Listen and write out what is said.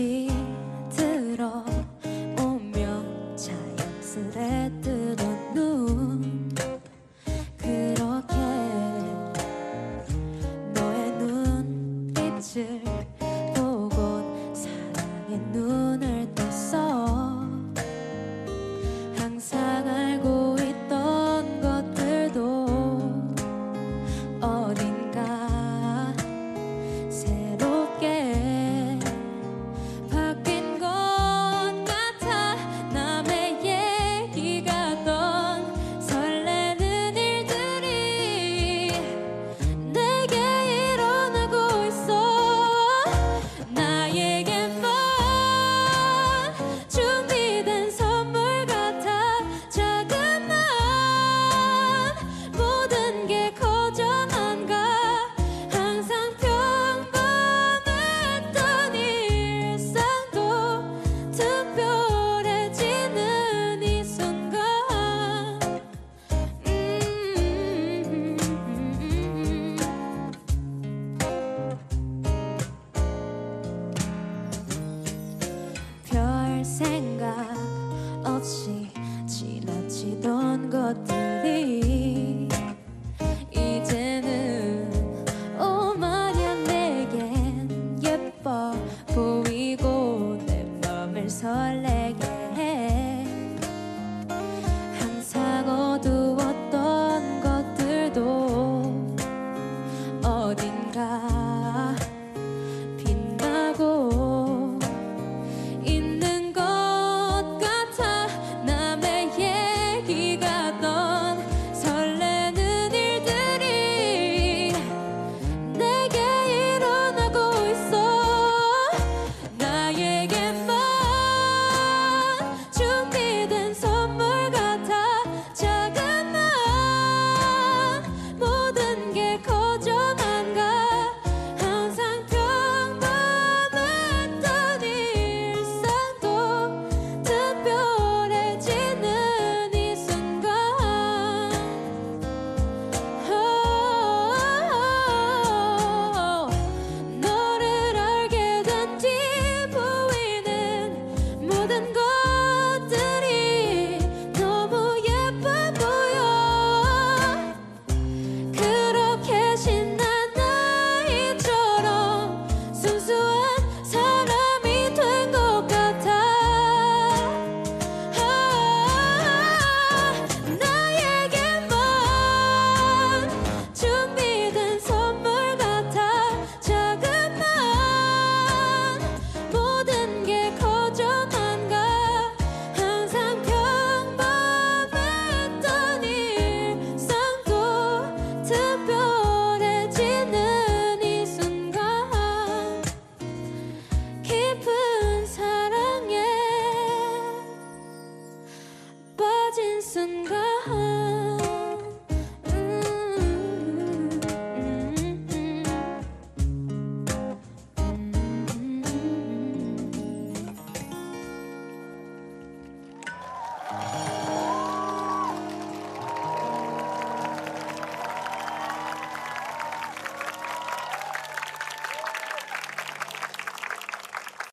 다시 들어오면 자연스레 뜨던 눈. 그렇게 너의 눈빛을 넌 것들이